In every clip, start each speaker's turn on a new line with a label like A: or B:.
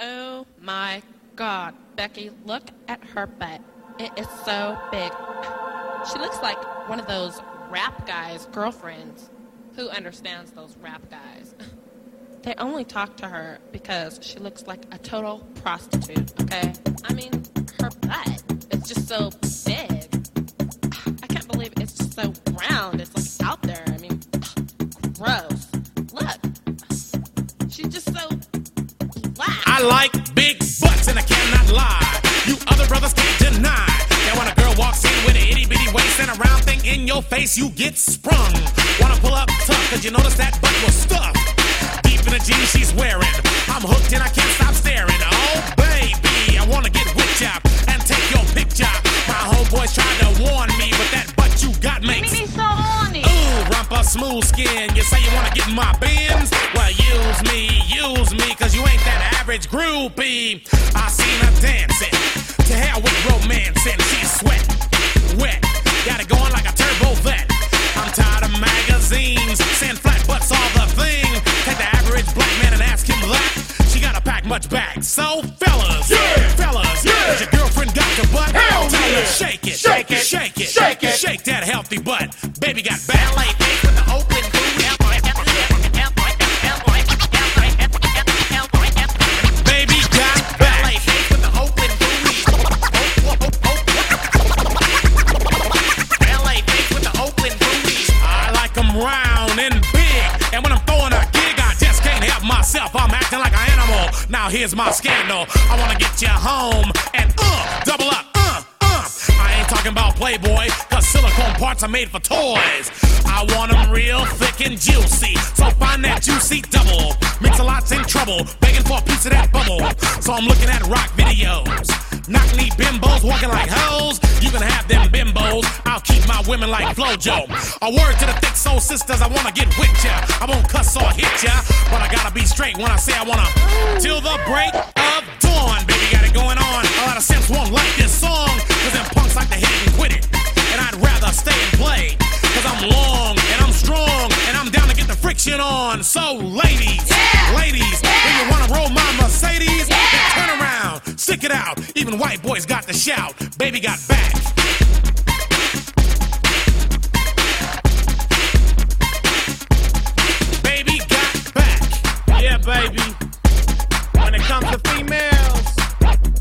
A: Oh my god, Becky, look at her butt. It is so big. She looks like one of those rap guys' girlfriends. Who understands those rap guys? They only talk to her because she looks like a total prostitute, okay? I mean, her butt is just so big. I can't believe it's just so round. It's like out there. I mean, gross.
B: I like big butts and I cannot lie. You other brothers can't deny that when a girl walks in with an itty bitty waist and a round thing in your face, you get sprung. Wanna pull up tough, cause you notice that butt was stuffed. Deep in the jeans she's wearing. I'm hooked and I can't stop staring. Oh, skin. You say you wanna get my Benz? Well, use me, use me, cause you ain't that average groupie. I seen her dancing. To hell with romance, and she's sweat, wet. Got it going like a turbo 'Vette. I'm tired of magazines, saying flat butts all the thing. Take the average black man and ask him that. She gotta pack much back. So, fellas,
C: Yeah.
B: fellas,
C: Yeah.
B: has your girlfriend got your butt?
C: Hell
B: Tell her,
C: yeah.
B: shake it,
C: Shake it.
B: shake it,
C: Shake it.
B: shake that healthy butt. Baby got ballet with the open like an animal. Now here's my scandal. I wanna get you home and uh, double up, uh, uh. I ain't talking about Playboy, cause silicone parts are made for toys. I want 'em real thick and juicy. So find that juicy double. Mix-a-Lot's in trouble, begging for a piece of that bubble. So I'm looking at rock videos. Knock bimbos walking like hoes. You can have them bimbos. I'll keep my women like Flo-Jo. A word to the thick soul sisters, I wanna get with ya. I won't cuss or hit ya, but I gotta be straight when I say I wanna. Till the break of dawn, baby, got it going on. A lot of simps won't like this song, cause them punks like to hit and quit it. And I'd rather stay and play, cause I'm long and I'm strong, and I'm down to get the friction on. So, ladies, it out. Even white boys got the shout. Baby got back. Baby got back.
D: Yeah, baby. When it comes to females,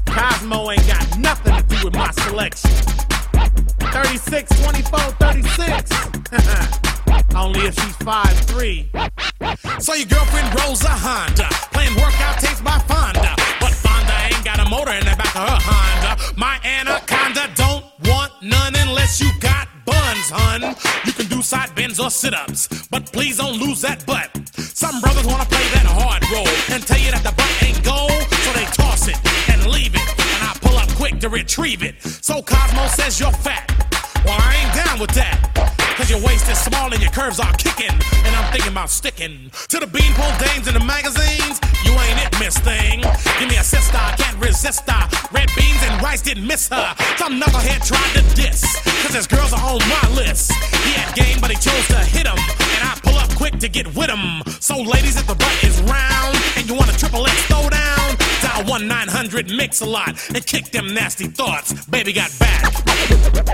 D: Cosmo ain't got nothing to do with my selection. 36, 24, 36. Only if she's 5'3.
B: So your girlfriend rolls a Honda, playing workout tapes by Fonda. Motor in the back of her Honda. My anaconda don't want none unless you got buns, hun. You can do side bends or sit-ups, but please don't lose that butt. Some brothers wanna play that hard role and tell you that the butt ain't gold, so they toss it and leave it, and I pull up quick to retrieve it. So Cosmo says you're fat. Well, I ain't down with that. Cause your waist is small and your curves are kicking. And I'm thinking about sticking to the beanpole dames in the magazines. You ain't it, miss thing. Give me a sister, I can't resist her. Red beans and rice didn't miss her. Some knucklehead tried to diss. Cause his girls are on my list. He had game, but he chose to hit him. And I pull up quick to get with him. So, ladies, if the butt is round and you want a triple X throwdown, dial 1 900 Mix-a-Lot and kick them nasty thoughts. Baby got back.